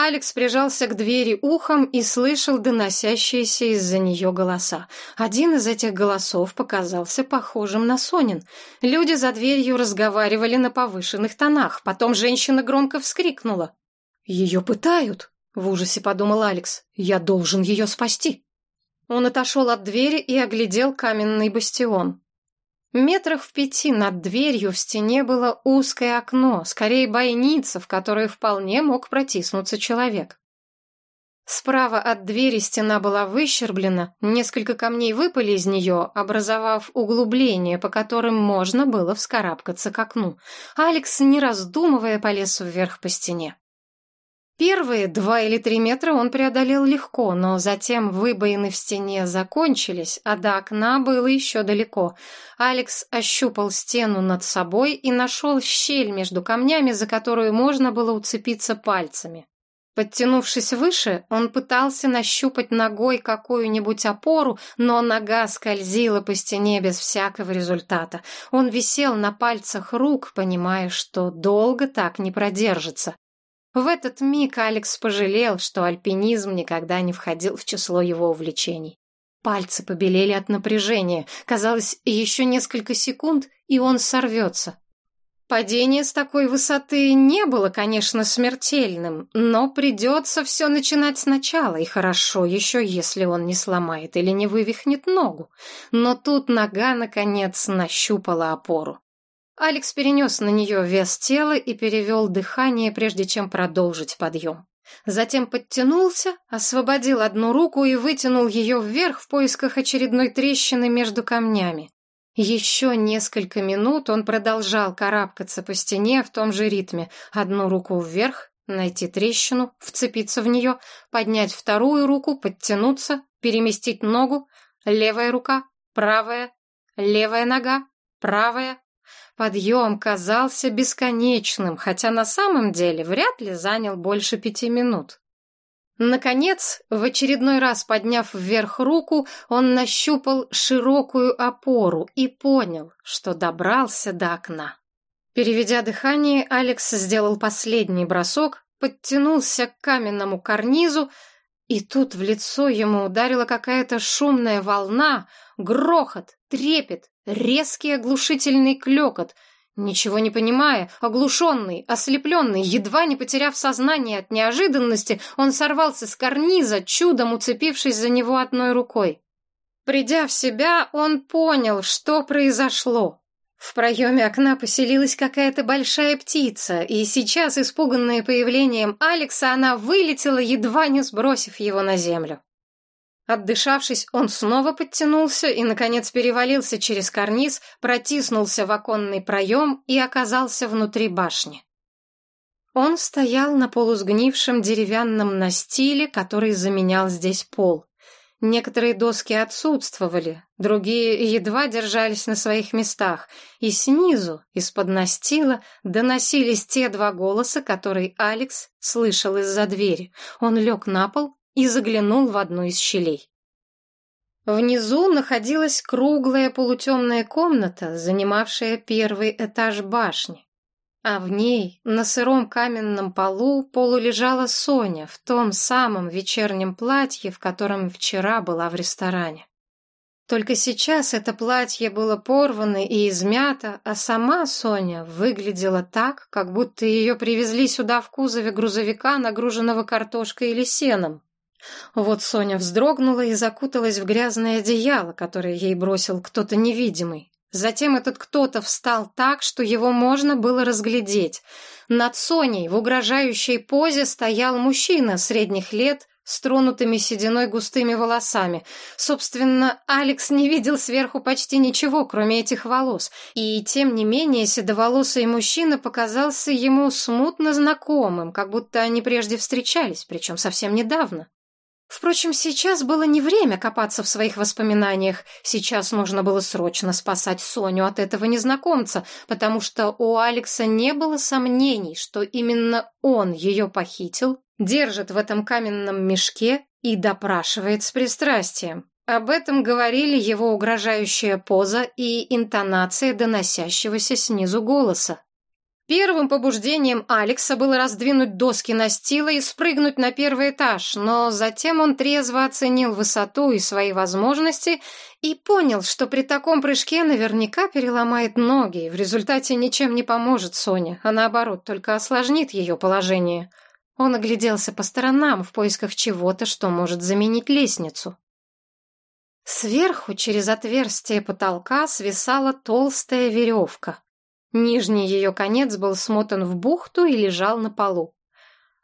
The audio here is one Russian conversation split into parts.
Алекс прижался к двери ухом и слышал доносящиеся из-за нее голоса. Один из этих голосов показался похожим на Сонин. Люди за дверью разговаривали на повышенных тонах. Потом женщина громко вскрикнула. «Ее пытают!» — в ужасе подумал Алекс. «Я должен ее спасти!» Он отошел от двери и оглядел каменный бастион. Метрах в пяти над дверью в стене было узкое окно, скорее бойница, в которую вполне мог протиснуться человек. Справа от двери стена была выщерблена, несколько камней выпали из нее, образовав углубление, по которым можно было вскарабкаться к окну. Алекс, не раздумывая, полез вверх по стене. Первые два или три метра он преодолел легко, но затем выбоины в стене закончились, а до окна было еще далеко. Алекс ощупал стену над собой и нашел щель между камнями, за которую можно было уцепиться пальцами. Подтянувшись выше, он пытался нащупать ногой какую-нибудь опору, но нога скользила по стене без всякого результата. Он висел на пальцах рук, понимая, что долго так не продержится. В этот миг Алекс пожалел, что альпинизм никогда не входил в число его увлечений. Пальцы побелели от напряжения. Казалось, еще несколько секунд, и он сорвется. Падение с такой высоты не было, конечно, смертельным, но придется все начинать сначала, и хорошо еще, если он не сломает или не вывихнет ногу. Но тут нога, наконец, нащупала опору. Алекс перенес на нее вес тела и перевел дыхание, прежде чем продолжить подъем. Затем подтянулся, освободил одну руку и вытянул ее вверх в поисках очередной трещины между камнями. Еще несколько минут он продолжал карабкаться по стене в том же ритме. Одну руку вверх, найти трещину, вцепиться в нее, поднять вторую руку, подтянуться, переместить ногу, левая рука, правая, левая нога, правая, Подъем казался бесконечным, хотя на самом деле вряд ли занял больше пяти минут. Наконец, в очередной раз подняв вверх руку, он нащупал широкую опору и понял, что добрался до окна. Переведя дыхание, Алекс сделал последний бросок, подтянулся к каменному карнизу, и тут в лицо ему ударила какая-то шумная волна, грохот, трепет, резкий оглушительный клекот. Ничего не понимая, оглушенный, ослепленный, едва не потеряв сознание от неожиданности, он сорвался с карниза, чудом уцепившись за него одной рукой. Придя в себя, он понял, что произошло. В проеме окна поселилась какая-то большая птица, и сейчас, испуганная появлением Алекса, она вылетела, едва не сбросив его на землю. Отдышавшись, он снова подтянулся и, наконец, перевалился через карниз, протиснулся в оконный проем и оказался внутри башни. Он стоял на полусгнившем деревянном настиле, который заменял здесь пол. Некоторые доски отсутствовали, другие едва держались на своих местах, и снизу, из-под настила, доносились те два голоса, которые Алекс слышал из-за двери. Он лег на пол и заглянул в одну из щелей. Внизу находилась круглая полутемная комната, занимавшая первый этаж башни. А в ней, на сыром каменном полу, полулежала Соня в том самом вечернем платье, в котором вчера была в ресторане. Только сейчас это платье было порвано и измято, а сама Соня выглядела так, как будто ее привезли сюда в кузове грузовика, нагруженного картошкой или сеном. Вот Соня вздрогнула и закуталась в грязное одеяло, которое ей бросил кто-то невидимый. Затем этот кто-то встал так, что его можно было разглядеть. Над Соней в угрожающей позе стоял мужчина средних лет с тронутыми сединой густыми волосами. Собственно, Алекс не видел сверху почти ничего, кроме этих волос. И тем не менее седоволосый мужчина показался ему смутно знакомым, как будто они прежде встречались, причем совсем недавно. Впрочем, сейчас было не время копаться в своих воспоминаниях. Сейчас нужно было срочно спасать Соню от этого незнакомца, потому что у Алекса не было сомнений, что именно он ее похитил, держит в этом каменном мешке и допрашивает с пристрастием. Об этом говорили его угрожающая поза и интонация доносящегося снизу голоса. Первым побуждением Алекса было раздвинуть доски настила и спрыгнуть на первый этаж, но затем он трезво оценил высоту и свои возможности и понял, что при таком прыжке наверняка переломает ноги, и в результате ничем не поможет Соне, а наоборот, только осложнит ее положение. Он огляделся по сторонам в поисках чего-то, что может заменить лестницу. Сверху, через отверстие потолка, свисала толстая веревка. Нижний ее конец был смотан в бухту и лежал на полу.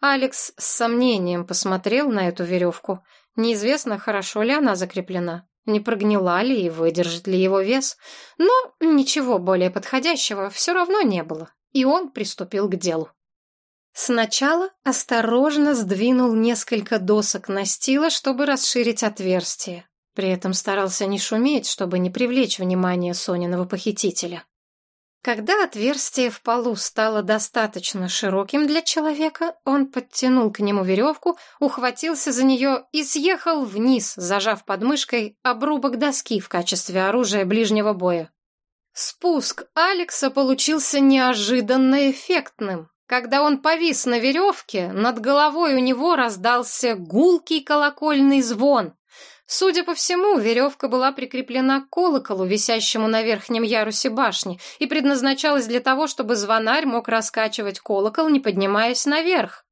Алекс с сомнением посмотрел на эту веревку. Неизвестно, хорошо ли она закреплена, не прогнила ли и выдержит ли его вес. Но ничего более подходящего все равно не было, и он приступил к делу. Сначала осторожно сдвинул несколько досок настила, чтобы расширить отверстие. При этом старался не шуметь, чтобы не привлечь внимание Сониного похитителя. Когда отверстие в полу стало достаточно широким для человека, он подтянул к нему веревку, ухватился за нее и съехал вниз, зажав под мышкой обрубок доски в качестве оружия ближнего боя. Спуск Алекса получился неожиданно эффектным. Когда он повис на веревке, над головой у него раздался гулкий колокольный звон. Судя по всему, веревка была прикреплена к колоколу, висящему на верхнем ярусе башни, и предназначалась для того, чтобы звонарь мог раскачивать колокол, не поднимаясь наверх.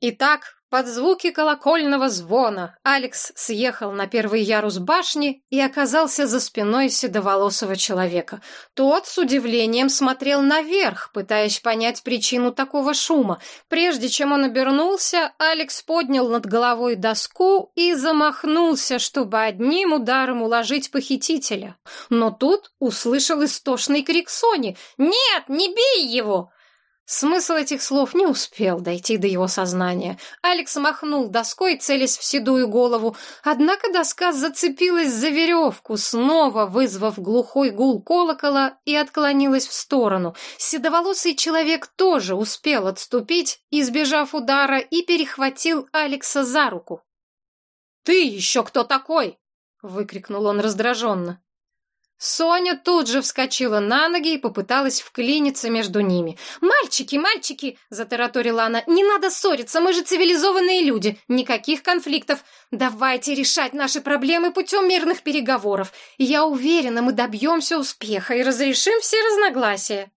Итак, под звуки колокольного звона Алекс съехал на первый ярус башни и оказался за спиной седоволосого человека. Тот с удивлением смотрел наверх, пытаясь понять причину такого шума. Прежде чем он обернулся, Алекс поднял над головой доску и замахнулся, чтобы одним ударом уложить похитителя. Но тут услышал истошный крик Сони «Нет, не бей его!» Смысл этих слов не успел дойти до его сознания. Алекс махнул доской, целясь в седую голову, однако доска зацепилась за веревку, снова вызвав глухой гул колокола и отклонилась в сторону. Седоволосый человек тоже успел отступить, избежав удара, и перехватил Алекса за руку. «Ты еще кто такой?» — выкрикнул он раздраженно. Соня тут же вскочила на ноги и попыталась вклиниться между ними. «Мальчики, мальчики!» — затараторила она. «Не надо ссориться, мы же цивилизованные люди. Никаких конфликтов. Давайте решать наши проблемы путем мирных переговоров. Я уверена, мы добьемся успеха и разрешим все разногласия».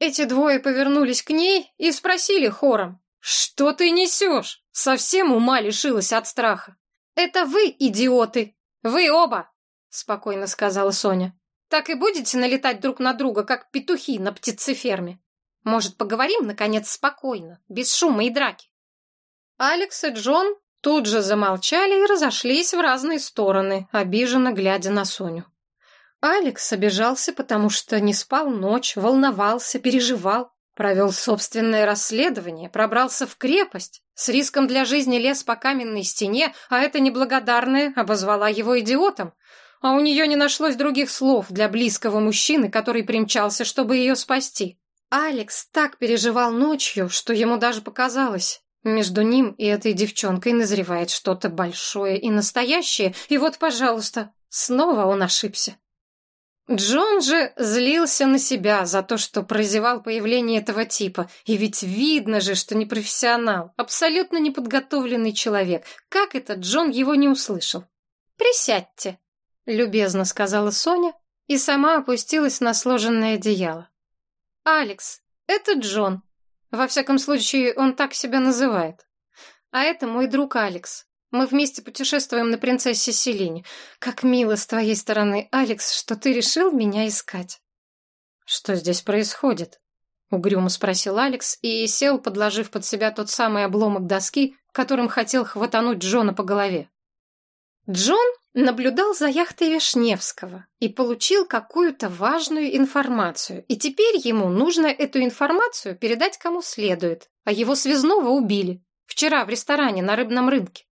Эти двое повернулись к ней и спросили хором. «Что ты несешь? Совсем ума лишилась от страха». «Это вы, идиоты! Вы оба!» — спокойно сказала Соня. «Так и будете налетать друг на друга, как петухи на птицеферме? Может, поговорим, наконец, спокойно, без шума и драки?» Алекс и Джон тут же замолчали и разошлись в разные стороны, обиженно глядя на Соню. Алекс обижался, потому что не спал ночь, волновался, переживал, провел собственное расследование, пробрался в крепость, с риском для жизни лез по каменной стене, а эта неблагодарная обозвала его идиотом а у нее не нашлось других слов для близкого мужчины, который примчался, чтобы ее спасти. Алекс так переживал ночью, что ему даже показалось. Между ним и этой девчонкой назревает что-то большое и настоящее, и вот, пожалуйста, снова он ошибся. Джон же злился на себя за то, что прозевал появление этого типа. И ведь видно же, что не профессионал, абсолютно неподготовленный человек. Как это Джон его не услышал? «Присядьте», любезно сказала Соня и сама опустилась на сложенное одеяло. Алекс, это Джон. Во всяком случае, он так себя называет. А это мой друг Алекс. Мы вместе путешествуем на принцессе Селине. Как мило с твоей стороны, Алекс, что ты решил меня искать. Что здесь происходит? Угрюмо спросил Алекс и сел, подложив под себя тот самый обломок доски, которым хотел хватануть Джона по голове. Джон наблюдал за яхтой Вишневского и получил какую-то важную информацию, и теперь ему нужно эту информацию передать кому следует, а его связного убили. Вчера в ресторане на рыбном рынке.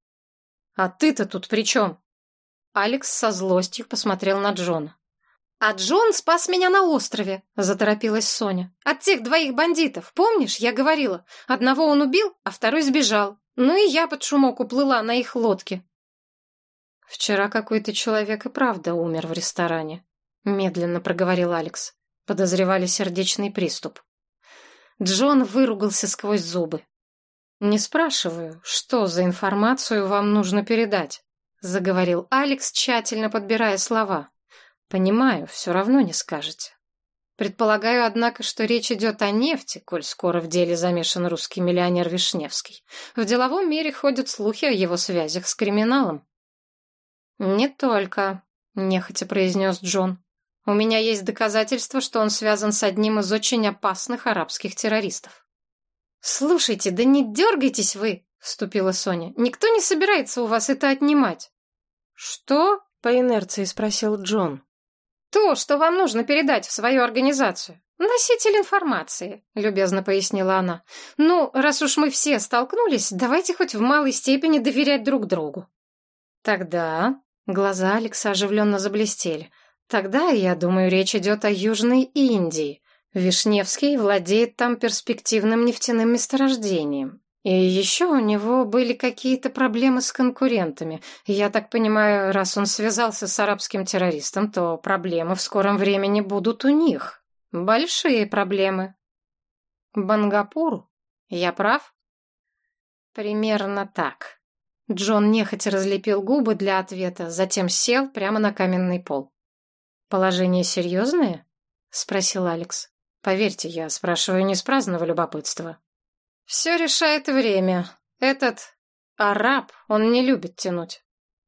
«А ты-то тут при чем?» Алекс со злостью посмотрел на Джона. «А Джон спас меня на острове», — заторопилась Соня. «От тех двоих бандитов. Помнишь, я говорила? Одного он убил, а второй сбежал. Ну и я под шумок уплыла на их лодке. «Вчера какой-то человек и правда умер в ресторане», — медленно проговорил Алекс. Подозревали сердечный приступ. Джон выругался сквозь зубы. «Не спрашиваю, что за информацию вам нужно передать», — заговорил Алекс, тщательно подбирая слова. «Понимаю, все равно не скажете. Предполагаю, однако, что речь идет о нефти, коль скоро в деле замешан русский миллионер Вишневский. В деловом мире ходят слухи о его связях с криминалом». «Не только», — нехотя произнес Джон. «У меня есть доказательства, что он связан с одним из очень опасных арабских террористов». «Слушайте, да не дергайтесь вы!» — вступила Соня. «Никто не собирается у вас это отнимать». «Что?» — по инерции спросил Джон. «То, что вам нужно передать в свою организацию. Носитель информации», — любезно пояснила она. «Ну, раз уж мы все столкнулись, давайте хоть в малой степени доверять друг другу». «Тогда...» — глаза Алекса оживленно заблестели. «Тогда, я думаю, речь идет о Южной Индии. Вишневский владеет там перспективным нефтяным месторождением. И еще у него были какие-то проблемы с конкурентами. Я так понимаю, раз он связался с арабским террористом, то проблемы в скором времени будут у них. Большие проблемы. Бангапуру? Я прав? Примерно так. Джон нехотя разлепил губы для ответа, затем сел прямо на каменный пол. «Положение серьезное?» — спросил Алекс. «Поверьте, я спрашиваю не с праздного любопытства». Все решает время. Этот араб, он не любит тянуть.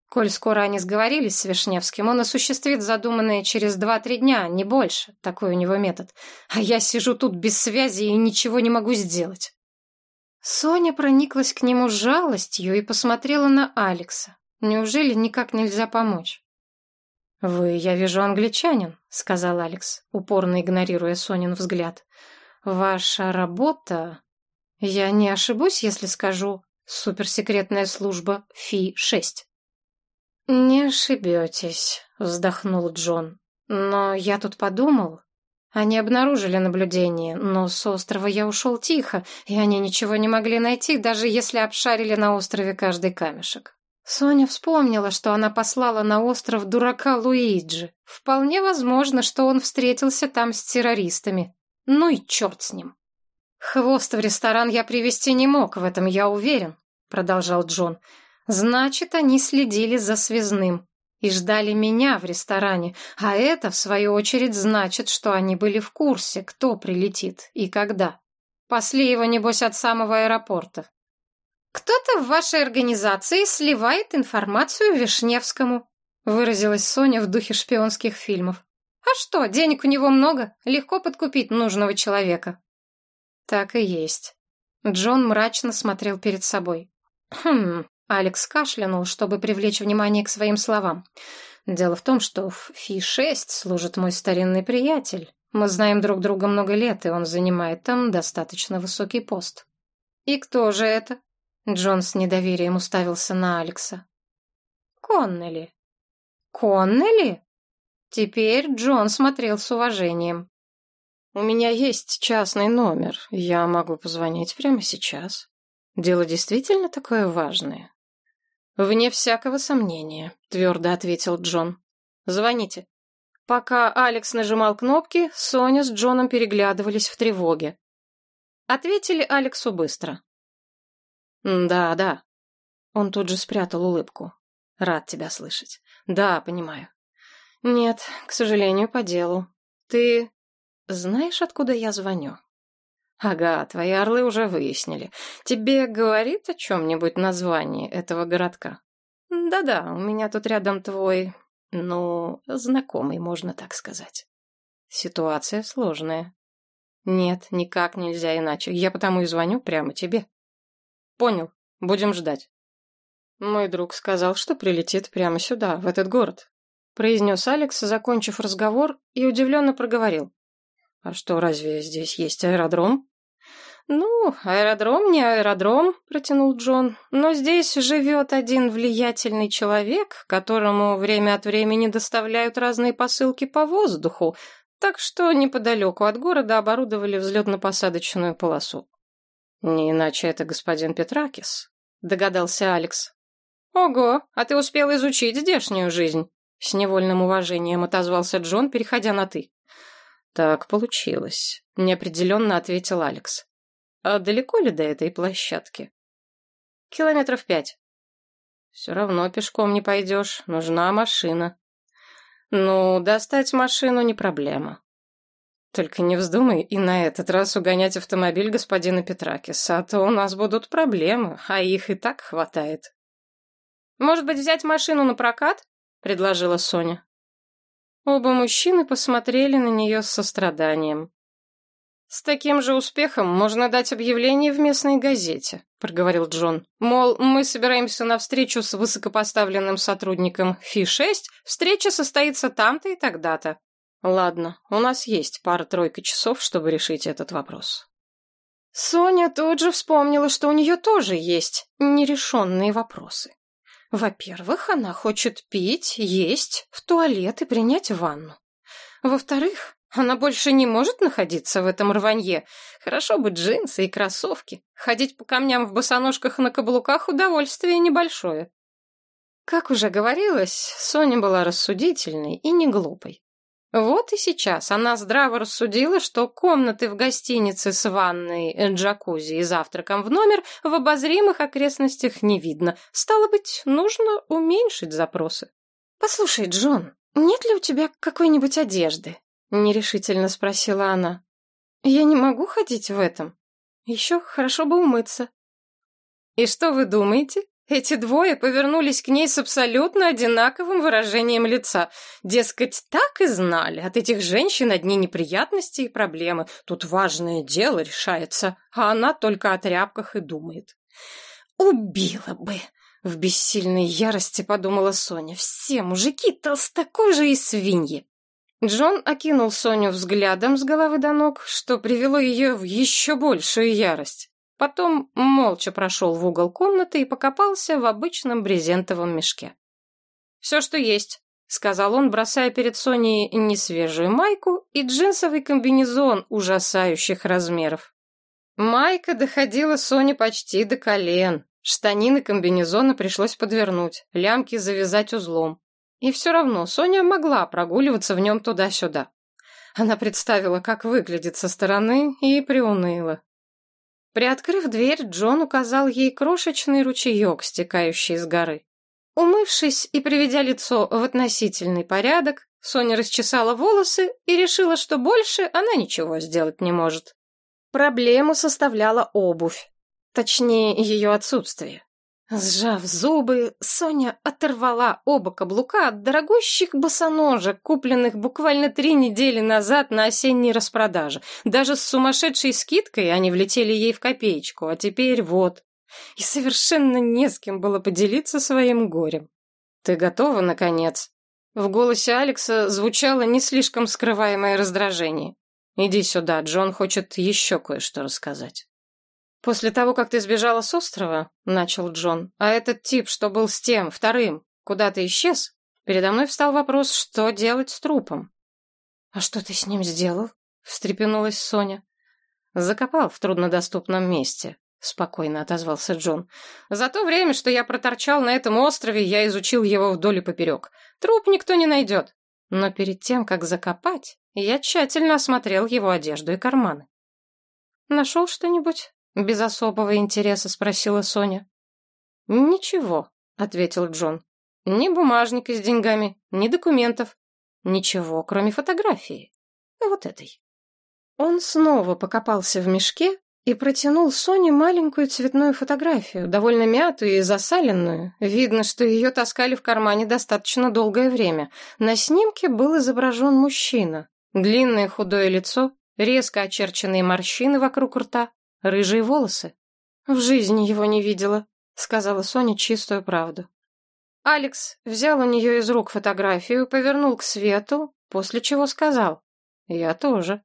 Коль скоро они сговорились с Вишневским, он осуществит задуманное через два-три дня, не больше. Такой у него метод. А я сижу тут без связи и ничего не могу сделать. Соня прониклась к нему жалостью и посмотрела на Алекса. Неужели никак нельзя помочь? «Вы, я вижу, англичанин», — сказал Алекс, упорно игнорируя Сонин взгляд. «Ваша работа я не ошибусь, если скажу «суперсекретная служба Фи-6». «Не ошибетесь», — вздохнул Джон. «Но я тут подумал. Они обнаружили наблюдение, но с острова я ушел тихо, и они ничего не могли найти, даже если обшарили на острове каждый камешек. Соня вспомнила, что она послала на остров дурака Луиджи. Вполне возможно, что он встретился там с террористами. Ну и черт с ним. «Хвост в ресторан я привезти не мог, в этом я уверен», — продолжал Джон. «Значит, они следили за связным и ждали меня в ресторане, а это, в свою очередь, значит, что они были в курсе, кто прилетит и когда. Пасли его, небось, от самого аэропорта». «Кто-то в вашей организации сливает информацию Вишневскому», выразилась Соня в духе шпионских фильмов. «А что, денег у него много, легко подкупить нужного человека». Так и есть. Джон мрачно смотрел перед собой. Хм, Алекс кашлянул, чтобы привлечь внимание к своим словам. Дело в том, что в Фи-6 служит мой старинный приятель. Мы знаем друг друга много лет, и он занимает там достаточно высокий пост. И кто же это? Джон с недоверием уставился на Алекса. Коннелли. Коннелли? Теперь Джон смотрел с уважением. У меня есть частный номер. Я могу позвонить прямо сейчас. Дело действительно такое важное. Вне всякого сомнения, твердо ответил Джон. Звоните. Пока Алекс нажимал кнопки, Соня с Джоном переглядывались в тревоге. Ответили Алексу быстро. «Да, да». Он тут же спрятал улыбку. «Рад тебя слышать. Да, понимаю». «Нет, к сожалению, по делу. Ты знаешь, откуда я звоню? Ага, твои орлы уже выяснили. Тебе говорит о чем-нибудь название этого городка? Да-да, у меня тут рядом твой, ну, знакомый, можно так сказать. Ситуация сложная. Нет, никак нельзя иначе. Я потому и звоню прямо тебе. Понял, будем ждать. Мой друг сказал, что прилетит прямо сюда, в этот город. Произнес Алекс, закончив разговор, и удивленно проговорил. А что, разве здесь есть аэродром? Ну, аэродром не аэродром, протянул Джон, но здесь живет один влиятельный человек, которому время от времени доставляют разные посылки по воздуху, так что неподалеку от города оборудовали взлетно-посадочную полосу. Не иначе это господин Петракис, догадался Алекс. Ого, а ты успел изучить здешнюю жизнь? С невольным уважением отозвался Джон, переходя на «ты». Так получилось. неопределенно ответил Алекс. А далеко ли до этой площадки? Километров пять. Все равно пешком не пойдешь, нужна машина. Ну, достать машину не проблема. Только не вздумай и на этот раз угонять автомобиль господина Петракиса, а то у нас будут проблемы, а их и так хватает. Может быть, взять машину на прокат? предложила Соня. Оба мужчины посмотрели на нее с состраданием. «С таким же успехом можно дать объявление в местной газете», — проговорил Джон. «Мол, мы собираемся на встречу с высокопоставленным сотрудником Фи-6, встреча состоится там-то и тогда-то». «Ладно, у нас есть пара-тройка часов, чтобы решить этот вопрос». Соня тут же вспомнила, что у нее тоже есть нерешенные вопросы. Во-первых, она хочет пить, есть, в туалет и принять ванну. Во-вторых, она больше не может находиться в этом рванье. Хорошо бы джинсы и кроссовки. Ходить по камням в босоножках на каблуках — удовольствие небольшое. Как уже говорилось, Соня была рассудительной и не глупой. Вот и сейчас она здраво рассудила, что комнаты в гостинице с ванной, джакузи и завтраком в номер в обозримых окрестностях не видно. Стало быть, нужно уменьшить запросы. «Послушай, Джон, нет ли у тебя какой-нибудь одежды?» — нерешительно спросила она. «Я не могу ходить в этом. Еще хорошо бы умыться». «И что вы думаете?» Эти двое повернулись к ней с абсолютно одинаковым выражением лица. Дескать, так и знали. От этих женщин одни неприятности и проблемы. Тут важное дело решается, а она только о тряпках и думает. «Убила бы!» — в бессильной ярости подумала Соня. «Все мужики толстокожие свиньи!» Джон окинул Соню взглядом с головы до ног, что привело ее в еще большую ярость. Потом молча прошел в угол комнаты и покопался в обычном брезентовом мешке. «Все, что есть», — сказал он, бросая перед Соней несвежую майку и джинсовый комбинезон ужасающих размеров. Майка доходила Соне почти до колен. Штанины комбинезона пришлось подвернуть, лямки завязать узлом. И все равно Соня могла прогуливаться в нем туда-сюда. Она представила, как выглядит со стороны, и приуныла. Приоткрыв дверь, Джон указал ей крошечный ручеек, стекающий с горы. Умывшись и приведя лицо в относительный порядок, Соня расчесала волосы и решила, что больше она ничего сделать не может. Проблему составляла обувь, точнее, ее отсутствие. Сжав зубы, Соня оторвала оба каблука от дорогущих босоножек, купленных буквально три недели назад на осенней распродаже. Даже с сумасшедшей скидкой они влетели ей в копеечку, а теперь вот. И совершенно не с кем было поделиться своим горем. «Ты готова, наконец?» В голосе Алекса звучало не слишком скрываемое раздражение. «Иди сюда, Джон хочет еще кое-что рассказать». «После того, как ты сбежала с острова, — начал Джон, — а этот тип, что был с тем, вторым, куда-то исчез, передо мной встал вопрос, что делать с трупом». «А что ты с ним сделал?» — встрепенулась Соня. «Закопал в труднодоступном месте», — спокойно отозвался Джон. «За то время, что я проторчал на этом острове, я изучил его вдоль и поперек. Труп никто не найдет. Но перед тем, как закопать, я тщательно осмотрел его одежду и карманы. Нашел что-нибудь?» Без особого интереса спросила Соня. Ничего, ответил Джон. Ни бумажника с деньгами, ни документов. Ничего, кроме фотографии. Вот этой. Он снова покопался в мешке и протянул Соне маленькую цветную фотографию, довольно мятую и засаленную. Видно, что ее таскали в кармане достаточно долгое время. На снимке был изображен мужчина. Длинное худое лицо, резко очерченные морщины вокруг рта, Рыжие волосы. В жизни его не видела, сказала Соня чистую правду. Алекс взял у нее из рук фотографию, повернул к свету, после чего сказал: "Я тоже".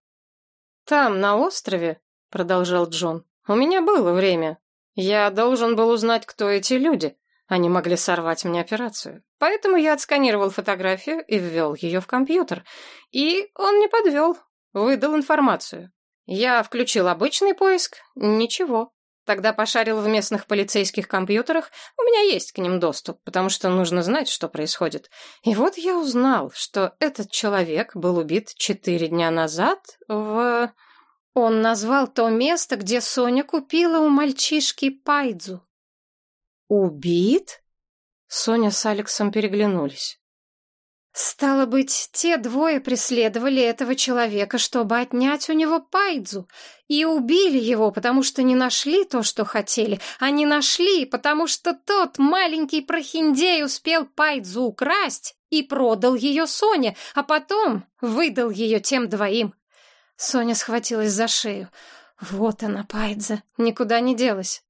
Там на острове, продолжал Джон. У меня было время. Я должен был узнать, кто эти люди. Они могли сорвать мне операцию. Поэтому я отсканировал фотографию и ввел ее в компьютер. И он не подвел, выдал информацию. Я включил обычный поиск. Ничего. Тогда пошарил в местных полицейских компьютерах. У меня есть к ним доступ, потому что нужно знать, что происходит. И вот я узнал, что этот человек был убит четыре дня назад в... Он назвал то место, где Соня купила у мальчишки пайдзу. «Убит?» Соня с Алексом переглянулись. Стало быть, те двое преследовали этого человека, чтобы отнять у него пайдзу, и убили его, потому что не нашли то, что хотели, а не нашли, потому что тот маленький прохиндей успел пайдзу украсть и продал ее Соне, а потом выдал ее тем двоим. Соня схватилась за шею. Вот она, пайдза, никуда не делась.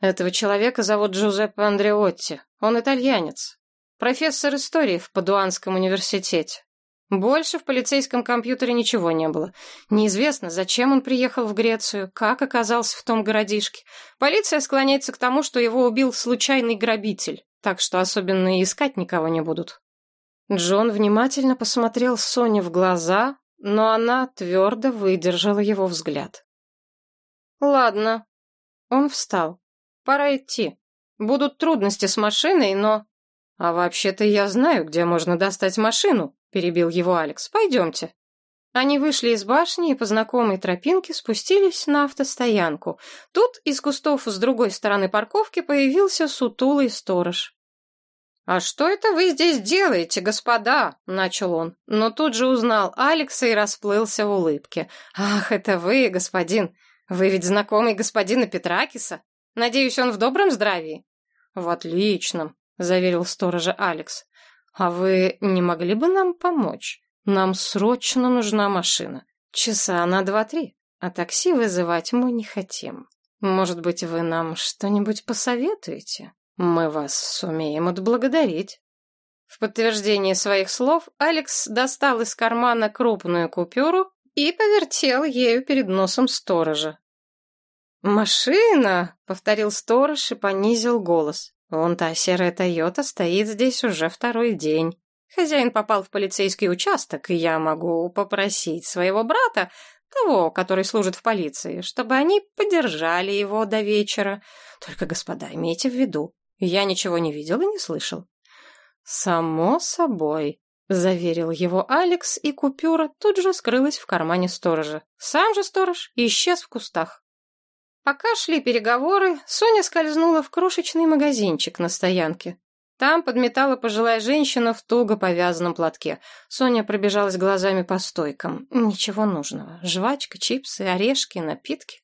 Этого человека зовут Джузеппе Андреотти. Он итальянец, Профессор истории в Падуанском университете. Больше в полицейском компьютере ничего не было. Неизвестно, зачем он приехал в Грецию, как оказался в том городишке. Полиция склоняется к тому, что его убил случайный грабитель, так что особенно и искать никого не будут. Джон внимательно посмотрел Соне в глаза, но она твердо выдержала его взгляд. «Ладно». Он встал. «Пора идти. Будут трудности с машиной, но...» «А вообще-то я знаю, где можно достать машину», — перебил его Алекс. «Пойдемте». Они вышли из башни и по знакомой тропинке спустились на автостоянку. Тут из кустов с другой стороны парковки появился сутулый сторож. «А что это вы здесь делаете, господа?» — начал он, но тут же узнал Алекса и расплылся в улыбке. «Ах, это вы, господин! Вы ведь знакомый господина Петракиса? Надеюсь, он в добром здравии?» «В отличном. — заверил сторожа Алекс. «А вы не могли бы нам помочь? Нам срочно нужна машина. Часа на два-три, а такси вызывать мы не хотим. Может быть, вы нам что-нибудь посоветуете? Мы вас сумеем отблагодарить». В подтверждение своих слов Алекс достал из кармана крупную купюру и повертел ею перед носом сторожа. «Машина!» — повторил сторож и понизил голос. Вон та серая Тойота стоит здесь уже второй день. Хозяин попал в полицейский участок, и я могу попросить своего брата, того, который служит в полиции, чтобы они подержали его до вечера. Только, господа, имейте в виду, я ничего не видел и не слышал. Само собой, заверил его Алекс, и купюра тут же скрылась в кармане сторожа. Сам же сторож исчез в кустах. Пока шли переговоры, Соня скользнула в крошечный магазинчик на стоянке. Там подметала пожилая женщина в туго повязанном платке. Соня пробежалась глазами по стойкам. Ничего нужного. Жвачка, чипсы, орешки, напитки.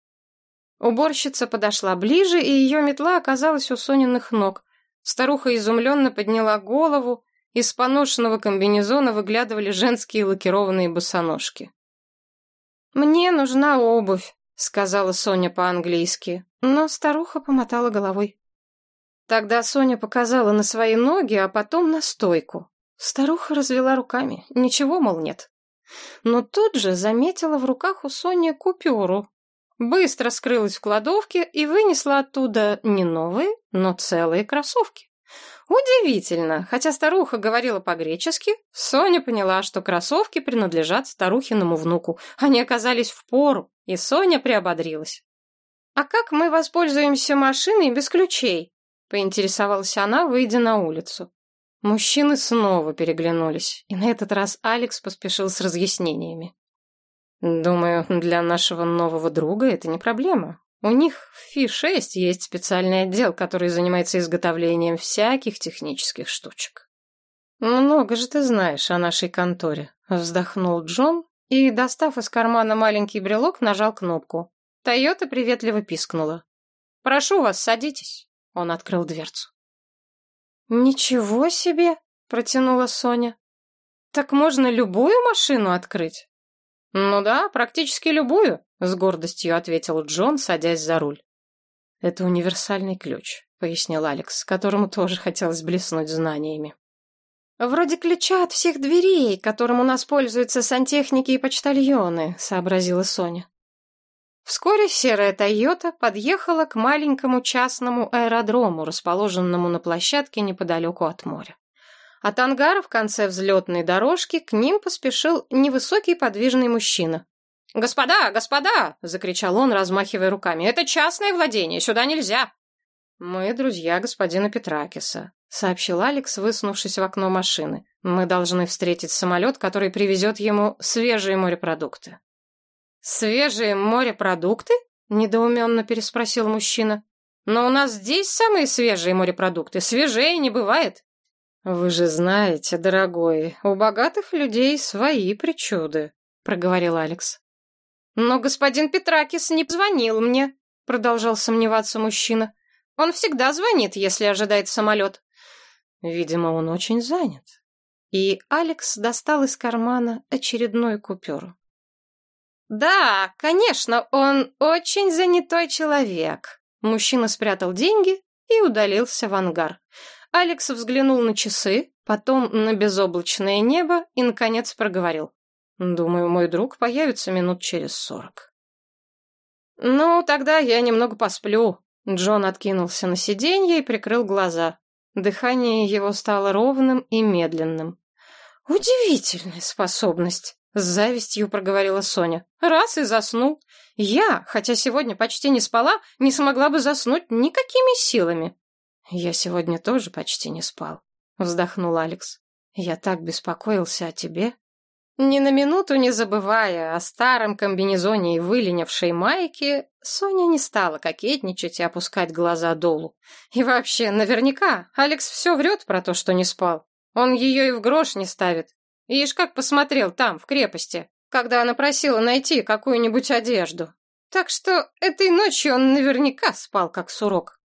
Уборщица подошла ближе, и ее метла оказалась у Сониных ног. Старуха изумленно подняла голову, из поношенного комбинезона выглядывали женские лакированные босоножки. «Мне нужна обувь», — сказала Соня по-английски, но старуха помотала головой. Тогда Соня показала на свои ноги, а потом на стойку. Старуха развела руками. Ничего, мол, нет. Но тут же заметила в руках у Сони купюру. Быстро скрылась в кладовке и вынесла оттуда не новые, но целые кроссовки. Удивительно, хотя старуха говорила по-гречески, Соня поняла, что кроссовки принадлежат старухиному внуку. Они оказались в пору, и Соня приободрилась. «А как мы воспользуемся машиной без ключей?» — поинтересовалась она, выйдя на улицу. Мужчины снова переглянулись, и на этот раз Алекс поспешил с разъяснениями. «Думаю, для нашего нового друга это не проблема. У них в Фи-6 есть специальный отдел, который занимается изготовлением всяких технических штучек. «Много же ты знаешь о нашей конторе», — вздохнул Джон и, достав из кармана маленький брелок, нажал кнопку. Тойота приветливо пискнула. «Прошу вас, садитесь». Он открыл дверцу. «Ничего себе!» — протянула Соня. «Так можно любую машину открыть?» «Ну да, практически любую», — с гордостью ответил Джон, садясь за руль. «Это универсальный ключ», — пояснил Алекс, которому тоже хотелось блеснуть знаниями. «Вроде ключа от всех дверей, которым у нас пользуются сантехники и почтальоны», — сообразила Соня. Вскоре серая «Тойота» подъехала к маленькому частному аэродрому, расположенному на площадке неподалеку от моря. От ангара в конце взлетной дорожки к ним поспешил невысокий подвижный мужчина. «Господа, господа!» — закричал он, размахивая руками. «Это частное владение, сюда нельзя!» «Мы друзья господина Петракиса», — сообщил Алекс, высунувшись в окно машины. «Мы должны встретить самолет, который привезет ему свежие морепродукты». «Свежие морепродукты?» — недоуменно переспросил мужчина. «Но у нас здесь самые свежие морепродукты. Свежее не бывает». «Вы же знаете, дорогой, у богатых людей свои причуды», — проговорил Алекс. «Но господин Петракис не позвонил мне», — продолжал сомневаться мужчина. «Он всегда звонит, если ожидает самолет». Видимо, он очень занят. И Алекс достал из кармана очередную купюру. «Да, конечно, он очень занятой человек». Мужчина спрятал деньги и удалился в ангар. Алекс взглянул на часы, потом на безоблачное небо и, наконец, проговорил. «Думаю, мой друг появится минут через сорок». «Ну, тогда я немного посплю». Джон откинулся на сиденье и прикрыл глаза. Дыхание его стало ровным и медленным. «Удивительная способность», — с завистью проговорила Соня. «Раз и заснул. Я, хотя сегодня почти не спала, не смогла бы заснуть никакими силами». «Я сегодня тоже почти не спал», — вздохнул Алекс. «Я так беспокоился о тебе». Ни на минуту не забывая о старом комбинезоне и выленившей майке, Соня не стала кокетничать и опускать глаза долу. И вообще, наверняка, Алекс все врет про то, что не спал. Он ее и в грош не ставит. Ишь, как посмотрел там, в крепости, когда она просила найти какую-нибудь одежду. Так что этой ночью он наверняка спал, как сурок.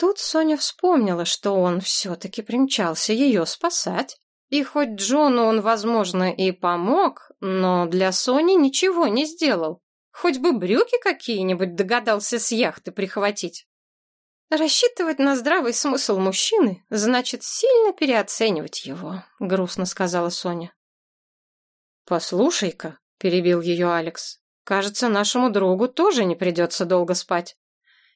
Тут Соня вспомнила, что он все-таки примчался ее спасать. И хоть Джону он, возможно, и помог, но для Сони ничего не сделал. Хоть бы брюки какие-нибудь догадался с яхты прихватить. Рассчитывать на здравый смысл мужчины значит сильно переоценивать его, грустно сказала Соня. Послушай-ка, перебил ее Алекс. Кажется, нашему другу тоже не придется долго спать.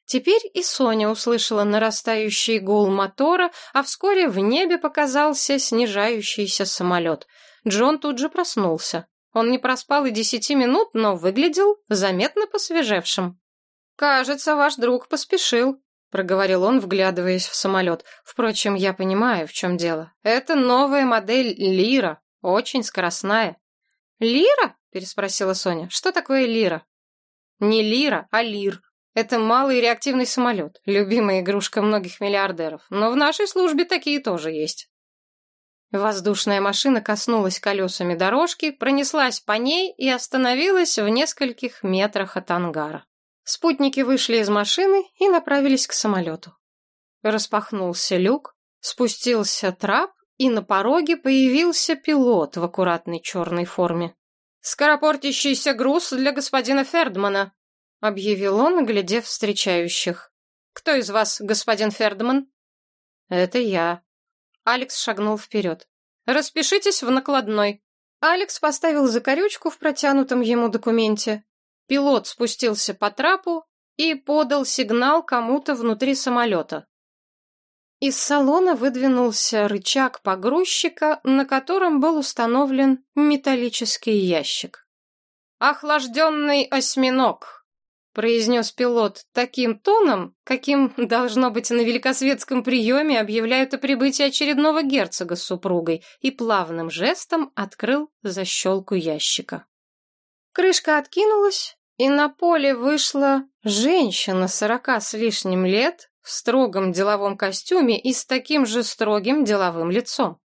Теперь и Соня услышала нарастающий гул мотора, а вскоре в небе показался снижающийся самолет. Джон тут же проснулся. Он не проспал и десяти минут, но выглядел заметно посвежевшим. «Кажется, ваш друг поспешил», — проговорил он, вглядываясь в самолет. «Впрочем, я понимаю, в чем дело. Это новая модель Лира, очень скоростная». «Лира?» — переспросила Соня. «Что такое Лира?» «Не Лира, а Лир», это малый реактивный самолет, любимая игрушка многих миллиардеров, но в нашей службе такие тоже есть. Воздушная машина коснулась колесами дорожки, пронеслась по ней и остановилась в нескольких метрах от ангара. Спутники вышли из машины и направились к самолету. Распахнулся люк, спустился трап, и на пороге появился пилот в аккуратной черной форме. «Скоропортящийся груз для господина Фердмана», объявил он, глядев встречающих. «Кто из вас господин Фердман?» «Это я». Алекс шагнул вперед. «Распишитесь в накладной». Алекс поставил закорючку в протянутом ему документе. Пилот спустился по трапу и подал сигнал кому-то внутри самолета. Из салона выдвинулся рычаг погрузчика, на котором был установлен металлический ящик. «Охлажденный осьминог», произнес пилот таким тоном, каким, должно быть, на великосветском приеме объявляют о прибытии очередного герцога с супругой, и плавным жестом открыл защелку ящика. Крышка откинулась, и на поле вышла женщина сорока с лишним лет в строгом деловом костюме и с таким же строгим деловым лицом.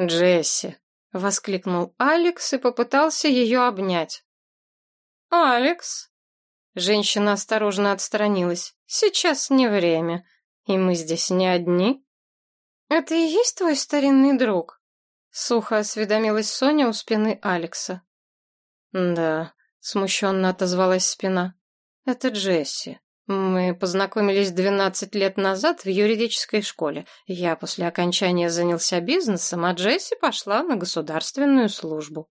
«Джесси!» — воскликнул Алекс и попытался ее обнять. «Алекс!» Женщина осторожно отстранилась. «Сейчас не время. И мы здесь не одни». «Это и есть твой старинный друг?» Сухо осведомилась Соня у спины Алекса. «Да», — смущенно отозвалась спина. «Это Джесси. Мы познакомились двенадцать лет назад в юридической школе. Я после окончания занялся бизнесом, а Джесси пошла на государственную службу».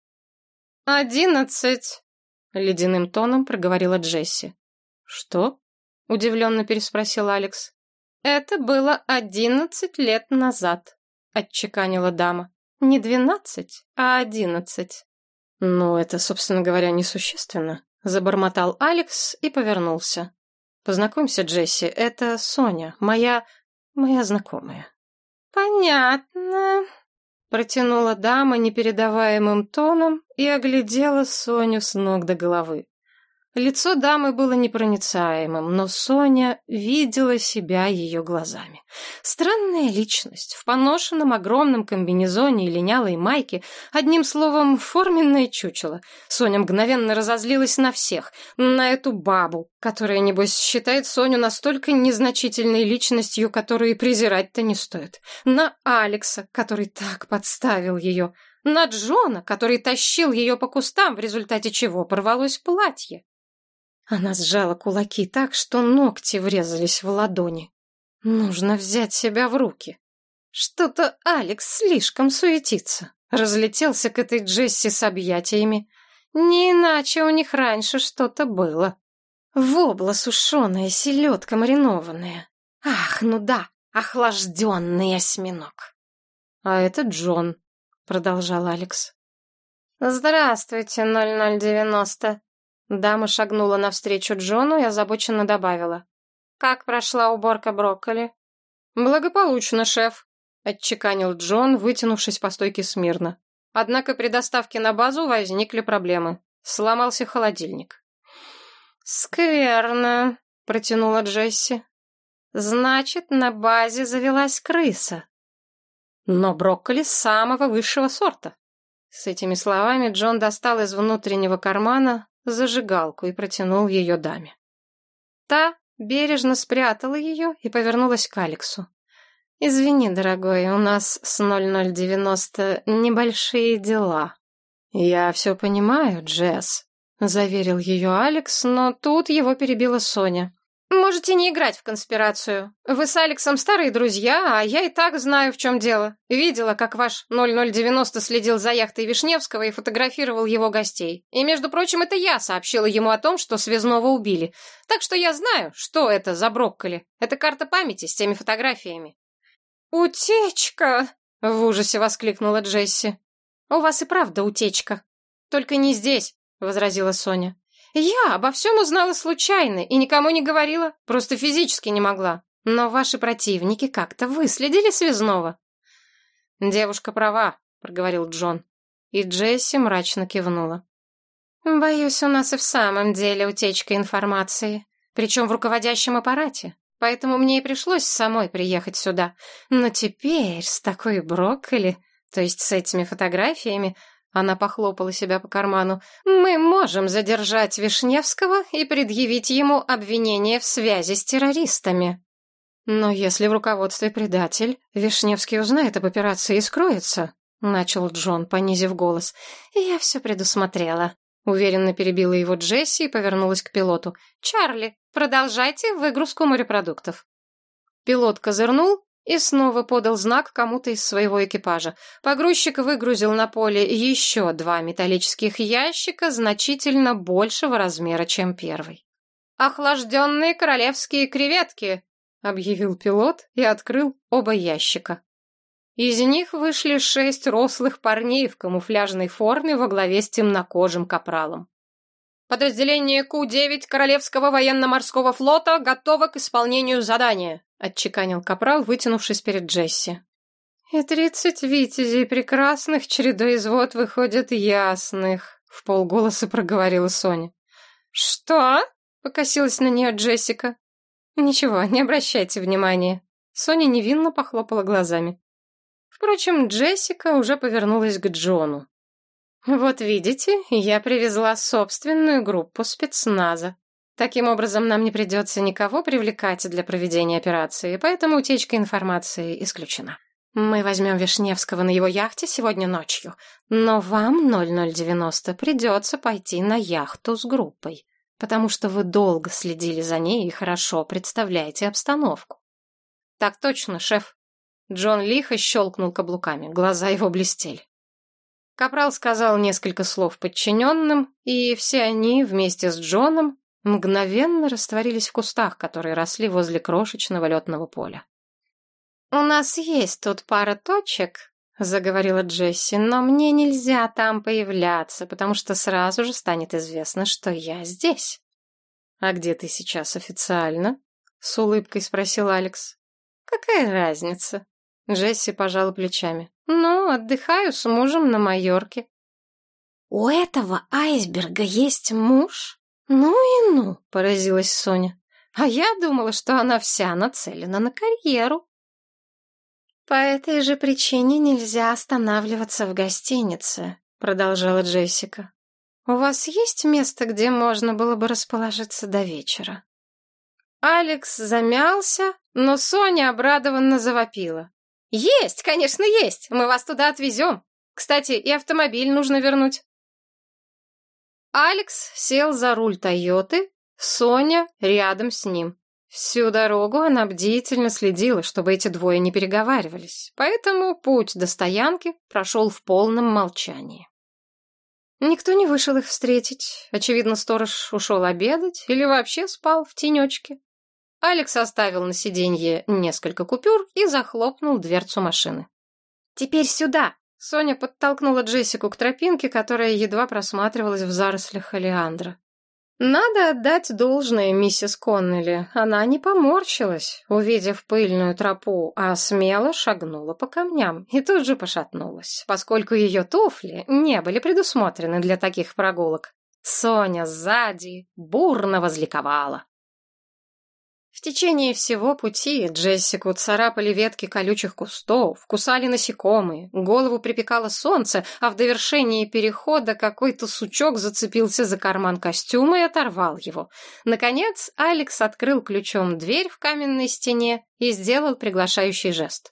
«Одиннадцать», ледяным тоном проговорила Джесси. Что? удивленно переспросил Алекс. Это было одиннадцать лет назад, отчеканила дама. Не двенадцать, а одиннадцать. Ну, это, собственно говоря, несущественно, забормотал Алекс и повернулся. Познакомься, Джесси, это Соня, моя моя знакомая. Понятно, Протянула дама непередаваемым тоном и оглядела Соню с ног до головы. Лицо дамы было непроницаемым, но Соня видела себя ее глазами. Странная личность, в поношенном огромном комбинезоне и линялой майке, одним словом, форменное чучело. Соня мгновенно разозлилась на всех, на эту бабу, которая, небось, считает Соню настолько незначительной личностью, которую презирать-то не стоит, на Алекса, который так подставил ее, на Джона, который тащил ее по кустам, в результате чего порвалось платье. Она сжала кулаки так, что ногти врезались в ладони. Нужно взять себя в руки. Что-то Алекс слишком суетится. Разлетелся к этой Джесси с объятиями. Не иначе у них раньше что-то было. Вобла сушеная, селедка маринованная. Ах, ну да, охлажденный осьминог. А это Джон, продолжал Алекс. Здравствуйте, 0090. Дама шагнула навстречу Джону и озабоченно добавила. «Как прошла уборка брокколи?» «Благополучно, шеф», — отчеканил Джон, вытянувшись по стойке смирно. Однако при доставке на базу возникли проблемы. Сломался холодильник. «Скверно», — протянула Джесси. «Значит, на базе завелась крыса». «Но брокколи самого высшего сорта». С этими словами Джон достал из внутреннего кармана зажигалку и протянул ее даме. Та бережно спрятала ее и повернулась к Алексу. «Извини, дорогой, у нас с 0090 небольшие дела». «Я все понимаю, Джесс», — заверил ее Алекс, но тут его перебила Соня. «Можете не играть в конспирацию. Вы с Алексом старые друзья, а я и так знаю, в чем дело. Видела, как ваш 0090 следил за яхтой Вишневского и фотографировал его гостей. И, между прочим, это я сообщила ему о том, что Связного убили. Так что я знаю, что это за брокколи. Это карта памяти с теми фотографиями». «Утечка!» — в ужасе воскликнула Джесси. «У вас и правда утечка. Только не здесь», — возразила Соня. Я обо всем узнала случайно и никому не говорила, просто физически не могла. Но ваши противники как-то выследили связного. Девушка права, проговорил Джон. И Джесси мрачно кивнула. Боюсь, у нас и в самом деле утечка информации, причем в руководящем аппарате. Поэтому мне и пришлось самой приехать сюда. Но теперь с такой брокколи, то есть с этими фотографиями, она похлопала себя по карману. «Мы можем задержать Вишневского и предъявить ему обвинение в связи с террористами». «Но если в руководстве предатель, Вишневский узнает об операции и скроется», — начал Джон, понизив голос. «Я все предусмотрела». Уверенно перебила его Джесси и повернулась к пилоту. «Чарли, продолжайте выгрузку морепродуктов». Пилот козырнул и снова подал знак кому-то из своего экипажа. Погрузчик выгрузил на поле еще два металлических ящика значительно большего размера, чем первый. «Охлажденные королевские креветки!» — объявил пилот и открыл оба ящика. Из них вышли шесть рослых парней в камуфляжной форме во главе с темнокожим капралом. Подразделение Ку-9 Королевского военно-морского флота готово к исполнению задания. — отчеканил капрал, вытянувшись перед Джесси. «И тридцать витязей прекрасных чередой извод выходят ясных», — в полголоса проговорила Соня. «Что?» — покосилась на нее Джессика. «Ничего, не обращайте внимания». Соня невинно похлопала глазами. Впрочем, Джессика уже повернулась к Джону. «Вот видите, я привезла собственную группу спецназа. Таким образом, нам не придется никого привлекать для проведения операции, поэтому утечка информации исключена. Мы возьмем Вишневского на его яхте сегодня ночью, но вам, 0090, придется пойти на яхту с группой, потому что вы долго следили за ней и хорошо представляете обстановку. Так точно, шеф. Джон лихо щелкнул каблуками, глаза его блестели. Капрал сказал несколько слов подчиненным, и все они вместе с Джоном мгновенно растворились в кустах, которые росли возле крошечного летного поля. «У нас есть тут пара точек», — заговорила Джесси, «но мне нельзя там появляться, потому что сразу же станет известно, что я здесь». «А где ты сейчас официально?» — с улыбкой спросил Алекс. «Какая разница?» Джесси пожала плечами. Ну, отдыхаю с мужем на Майорке. У этого айсберга есть муж? Ну и ну, поразилась Соня. А я думала, что она вся нацелена на карьеру. По этой же причине нельзя останавливаться в гостинице, продолжала Джессика. У вас есть место, где можно было бы расположиться до вечера? Алекс замялся, но Соня обрадованно завопила. «Есть, конечно, есть! Мы вас туда отвезем! Кстати, и автомобиль нужно вернуть!» Алекс сел за руль Тойоты, Соня рядом с ним. Всю дорогу она бдительно следила, чтобы эти двое не переговаривались, поэтому путь до стоянки прошел в полном молчании. Никто не вышел их встретить. Очевидно, сторож ушел обедать или вообще спал в тенечке. Алекс оставил на сиденье несколько купюр и захлопнул дверцу машины. «Теперь сюда!» Соня подтолкнула Джессику к тропинке, которая едва просматривалась в зарослях олеандра. Надо отдать должное миссис Коннелли. Она не поморщилась, увидев пыльную тропу, а смело шагнула по камням и тут же пошатнулась, поскольку ее туфли не были предусмотрены для таких прогулок. Соня сзади бурно возликовала. Течение всего пути Джессику царапали ветки колючих кустов, кусали насекомые, голову припекало солнце, а в довершении перехода какой-то сучок зацепился за карман костюма и оторвал его. Наконец, Алекс открыл ключом дверь в каменной стене и сделал приглашающий жест.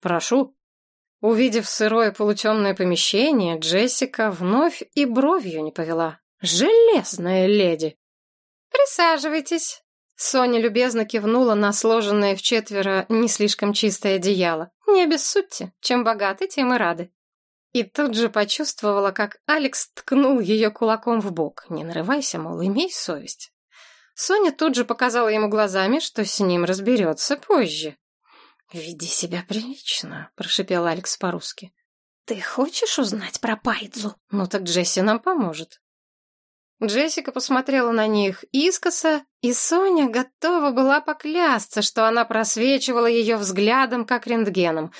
«Прошу». Увидев сырое полутемное помещение, Джессика вновь и бровью не повела. «Железная леди!» «Присаживайтесь», Соня любезно кивнула на сложенное в четверо не слишком чистое одеяло. «Не обессудьте, чем богаты, тем и рады». И тут же почувствовала, как Алекс ткнул ее кулаком в бок. «Не нарывайся, мол, имей совесть». Соня тут же показала ему глазами, что с ним разберется позже. «Веди себя прилично», — прошипел Алекс по-русски. «Ты хочешь узнать про Пайдзу? Ну так Джесси нам поможет». Джессика посмотрела на них искоса, и Соня готова была поклясться, что она просвечивала ее взглядом, как рентгеном,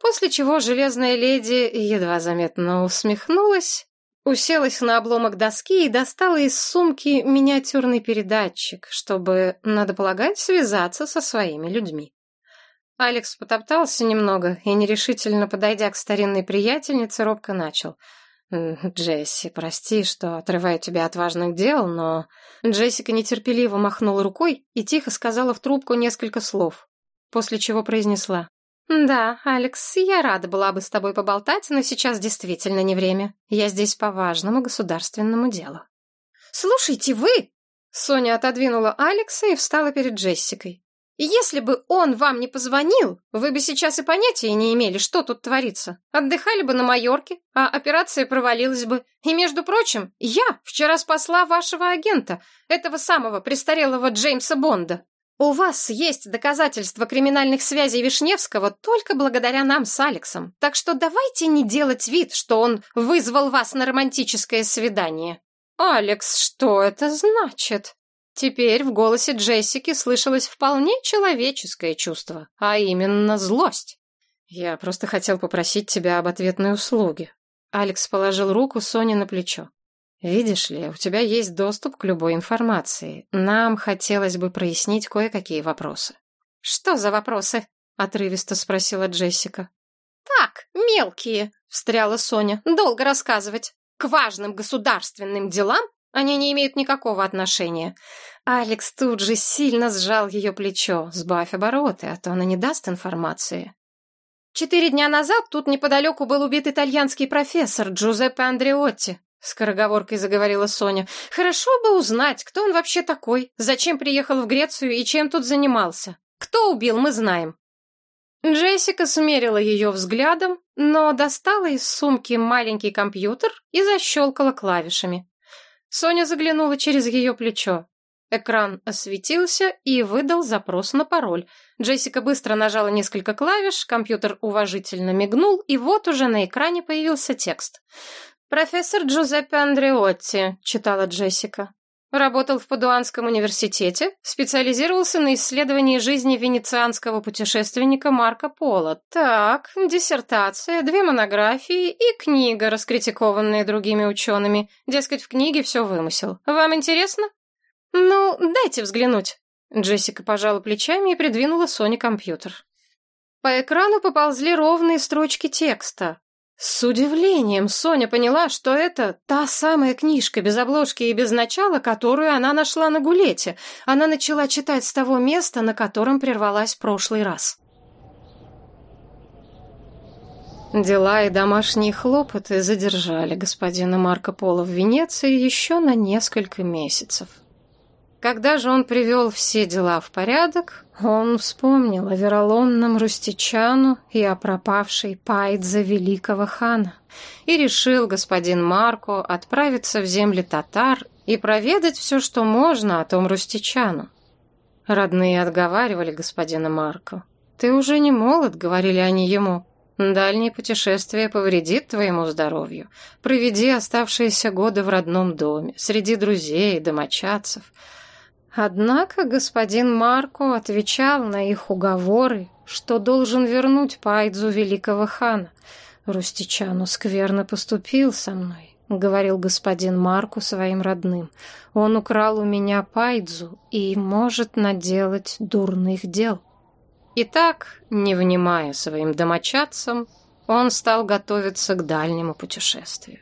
после чего железная леди едва заметно усмехнулась, уселась на обломок доски и достала из сумки миниатюрный передатчик, чтобы, надо полагать, связаться со своими людьми. Алекс потоптался немного и, нерешительно подойдя к старинной приятельнице, робко начал — «Джесси, прости, что отрываю тебя от важных дел, но...» Джессика нетерпеливо махнула рукой и тихо сказала в трубку несколько слов, после чего произнесла. «Да, Алекс, я рада была бы с тобой поболтать, но сейчас действительно не время. Я здесь по важному государственному делу». «Слушайте, вы...» Соня отодвинула Алекса и встала перед Джессикой. Если бы он вам не позвонил, вы бы сейчас и понятия не имели, что тут творится. Отдыхали бы на Майорке, а операция провалилась бы. И, между прочим, я вчера спасла вашего агента, этого самого престарелого Джеймса Бонда. У вас есть доказательства криминальных связей Вишневского только благодаря нам с Алексом. Так что давайте не делать вид, что он вызвал вас на романтическое свидание. Алекс, что это значит? Теперь в голосе Джессики слышалось вполне человеческое чувство, а именно злость. «Я просто хотел попросить тебя об ответной услуге». Алекс положил руку Соне на плечо. «Видишь ли, у тебя есть доступ к любой информации. Нам хотелось бы прояснить кое-какие вопросы». «Что за вопросы?» — отрывисто спросила Джессика. «Так, мелкие», — встряла Соня. «Долго рассказывать. К важным государственным делам они не имеют никакого отношения. Алекс тут же сильно сжал ее плечо. Сбавь обороты, а то она не даст информации. Четыре дня назад тут неподалеку был убит итальянский профессор Джузеппе Андреотти. Скороговоркой заговорила Соня. «Хорошо бы узнать, кто он вообще такой, зачем приехал в Грецию и чем тут занимался. Кто убил, мы знаем». Джессика смерила ее взглядом, но достала из сумки маленький компьютер и защелкала клавишами. Соня заглянула через ее плечо. Экран осветился и выдал запрос на пароль. Джессика быстро нажала несколько клавиш, компьютер уважительно мигнул, и вот уже на экране появился текст. «Профессор Джузеппе Андреотти», — читала Джессика. Работал в Падуанском университете, специализировался на исследовании жизни венецианского путешественника Марко Поло. Так, диссертация, две монографии и книга, раскритикованная другими учеными. Дескать, в книге все вымысел. Вам интересно? Ну, дайте взглянуть. Джессика пожала плечами и придвинула Соне компьютер. По экрану поползли ровные строчки текста. С удивлением Соня поняла, что это та самая книжка без обложки и без начала, которую она нашла на гулете. Она начала читать с того места, на котором прервалась прошлый раз. Дела и домашние хлопоты задержали господина Марко Поло в Венеции еще на несколько месяцев. Когда же он привел все дела в порядок, он вспомнил о вероломном Рустичану и о пропавшей Пайдзе великого хана и решил господин Марко отправиться в земли татар и проведать все, что можно о том Рустичану. Родные отговаривали господина Марко. «Ты уже не молод», — говорили они ему. «Дальнее путешествие повредит твоему здоровью. Проведи оставшиеся годы в родном доме, среди друзей и домочадцев». Однако господин Марко отвечал на их уговоры, что должен вернуть Пайдзу великого хана. Рустичану скверно поступил со мной, говорил господин Марку своим родным. Он украл у меня Пайдзу и может наделать дурных дел. Итак, не внимая своим домочадцам, он стал готовиться к дальнему путешествию.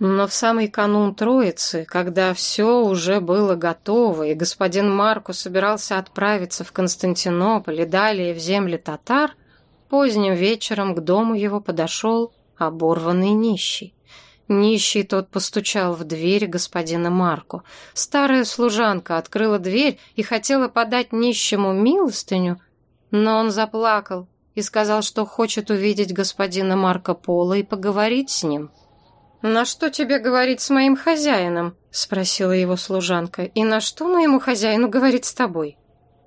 Но в самый канун Троицы, когда все уже было готово, и господин Марко собирался отправиться в Константинополь и далее в земли татар, поздним вечером к дому его подошел оборванный нищий. Нищий тот постучал в дверь господина Марко. Старая служанка открыла дверь и хотела подать нищему милостыню, но он заплакал и сказал, что хочет увидеть господина Марко Пола и поговорить с ним. «На что тебе говорить с моим хозяином?» — спросила его служанка. «И на что моему хозяину говорить с тобой?»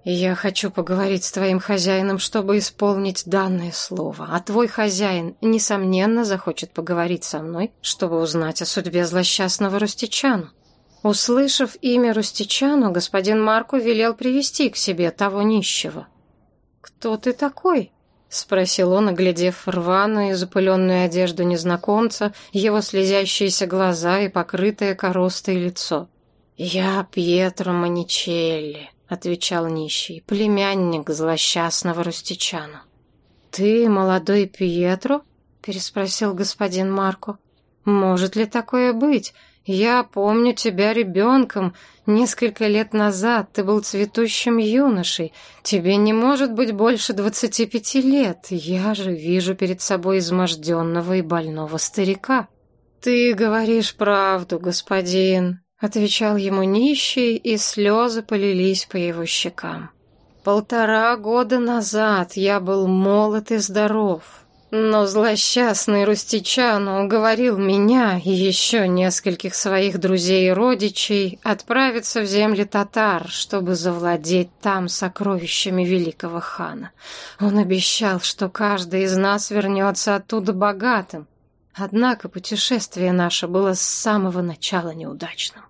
«Я хочу поговорить с твоим хозяином, чтобы исполнить данное слово, а твой хозяин, несомненно, захочет поговорить со мной, чтобы узнать о судьбе злосчастного Рустичану». Услышав имя Рустичану, господин Марко велел привести к себе того нищего. «Кто ты такой?» — спросил он, оглядев рваную запыленную одежду незнакомца, его слезящиеся глаза и покрытое коростой лицо. «Я Пьетро Маничелли», — отвечал нищий, — «племянник злосчастного Рустичана». «Ты молодой Пьетро?» — переспросил господин Марко. «Может ли такое быть? Я помню тебя ребенком. Несколько лет назад ты был цветущим юношей. Тебе не может быть больше двадцати пяти лет. Я же вижу перед собой изможденного и больного старика. Ты говоришь правду, господин, отвечал ему нищий, и слезы полились по его щекам. Полтора года назад я был молод и здоров. Но злосчастный Рустичану уговорил меня и еще нескольких своих друзей и родичей отправиться в земли татар, чтобы завладеть там сокровищами великого хана. Он обещал, что каждый из нас вернется оттуда богатым. Однако путешествие наше было с самого начала неудачным.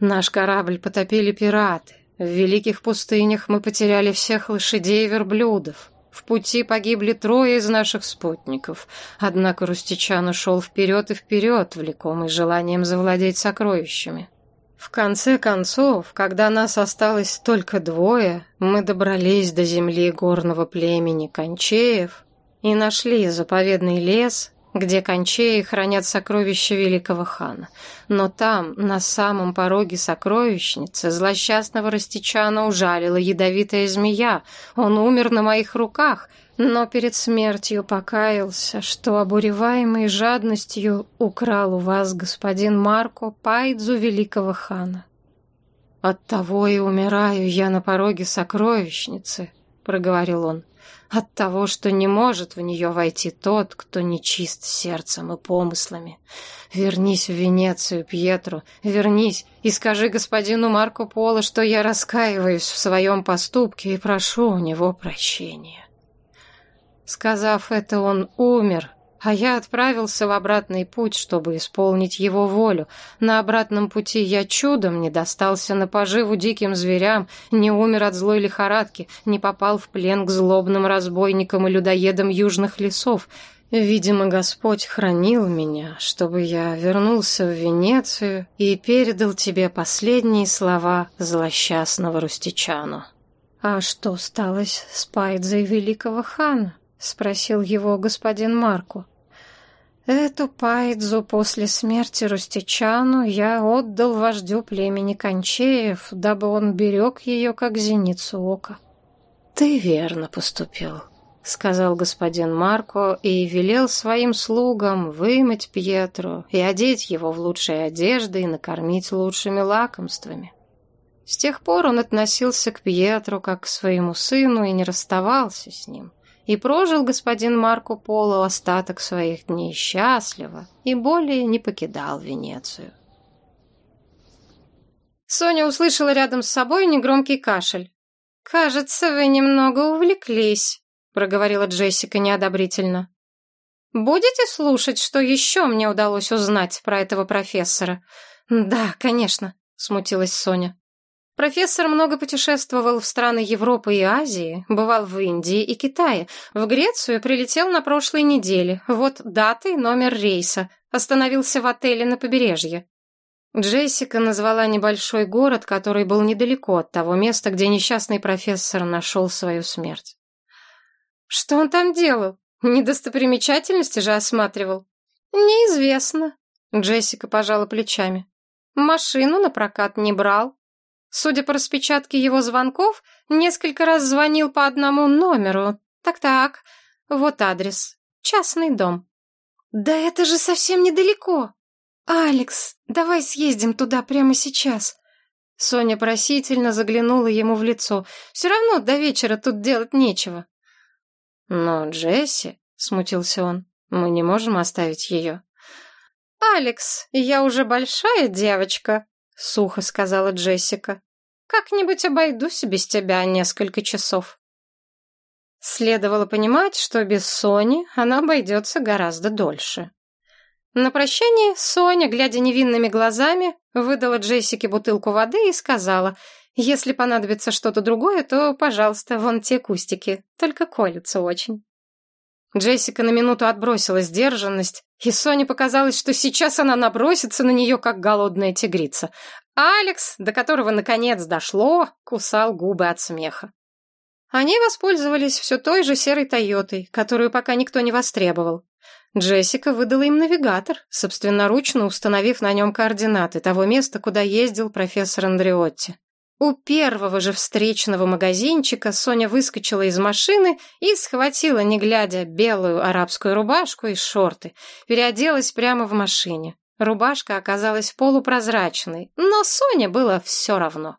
Наш корабль потопили пираты. В великих пустынях мы потеряли всех лошадей и верблюдов. В пути погибли трое из наших спутников, однако Рустичан ушел вперед и вперед, влекомый желанием завладеть сокровищами. В конце концов, когда нас осталось только двое, мы добрались до земли горного племени Кончеев и нашли заповедный лес, где кончеи хранят сокровища великого хана. Но там, на самом пороге сокровищницы, злосчастного Растичана ужалила ядовитая змея. Он умер на моих руках, но перед смертью покаялся, что, обуреваемый жадностью, украл у вас господин Марко Пайдзу великого хана. «Оттого и умираю я на пороге сокровищницы», — проговорил он от того, что не может в нее войти тот, кто не чист сердцем и помыслами. Вернись в Венецию, Пьетро, вернись и скажи господину Марко Поло, что я раскаиваюсь в своем поступке и прошу у него прощения. Сказав это, он умер, а я отправился в обратный путь, чтобы исполнить его волю. На обратном пути я чудом не достался на поживу диким зверям, не умер от злой лихорадки, не попал в плен к злобным разбойникам и людоедам южных лесов. Видимо, Господь хранил меня, чтобы я вернулся в Венецию и передал тебе последние слова злосчастного Рустичану. «А что сталось с Пайдзой великого хана?» — спросил его господин Марку. «Эту Пайдзу после смерти Рустичану я отдал вождю племени Кончеев, дабы он берег ее, как зеницу ока». «Ты верно поступил», — сказал господин Марко и велел своим слугам вымыть Пьетру и одеть его в лучшие одежды и накормить лучшими лакомствами. С тех пор он относился к Пьетру как к своему сыну и не расставался с ним. И прожил господин Марко Поло остаток своих дней счастливо и более не покидал Венецию. Соня услышала рядом с собой негромкий кашель. «Кажется, вы немного увлеклись», — проговорила Джессика неодобрительно. «Будете слушать, что еще мне удалось узнать про этого профессора?» «Да, конечно», — смутилась Соня. Профессор много путешествовал в страны Европы и Азии, бывал в Индии и Китае. В Грецию прилетел на прошлой неделе. Вот дата и номер рейса. Остановился в отеле на побережье. Джессика назвала небольшой город, который был недалеко от того места, где несчастный профессор нашел свою смерть. Что он там делал? Недостопримечательности же осматривал. Неизвестно. Джессика пожала плечами. Машину на прокат не брал. Судя по распечатке его звонков, несколько раз звонил по одному номеру. Так-так, вот адрес. Частный дом. Да это же совсем недалеко. Алекс, давай съездим туда прямо сейчас. Соня просительно заглянула ему в лицо. Все равно до вечера тут делать нечего. Но Джесси, смутился он, мы не можем оставить ее. Алекс, я уже большая девочка, сухо сказала Джессика. Как-нибудь обойдусь без тебя несколько часов. Следовало понимать, что без Сони она обойдется гораздо дольше. На прощание Соня, глядя невинными глазами, выдала Джессике бутылку воды и сказала, «Если понадобится что-то другое, то, пожалуйста, вон те кустики, только колются очень». Джессика на минуту отбросила сдержанность, и Соне показалось, что сейчас она набросится на нее, как голодная тигрица. Алекс, до которого наконец дошло, кусал губы от смеха. Они воспользовались все той же серой Тойотой, которую пока никто не востребовал. Джессика выдала им навигатор, собственноручно установив на нем координаты того места, куда ездил профессор Андреотти. У первого же встречного магазинчика Соня выскочила из машины и схватила, не глядя, белую арабскую рубашку и шорты, переоделась прямо в машине. Рубашка оказалась полупрозрачной, но Соне было все равно.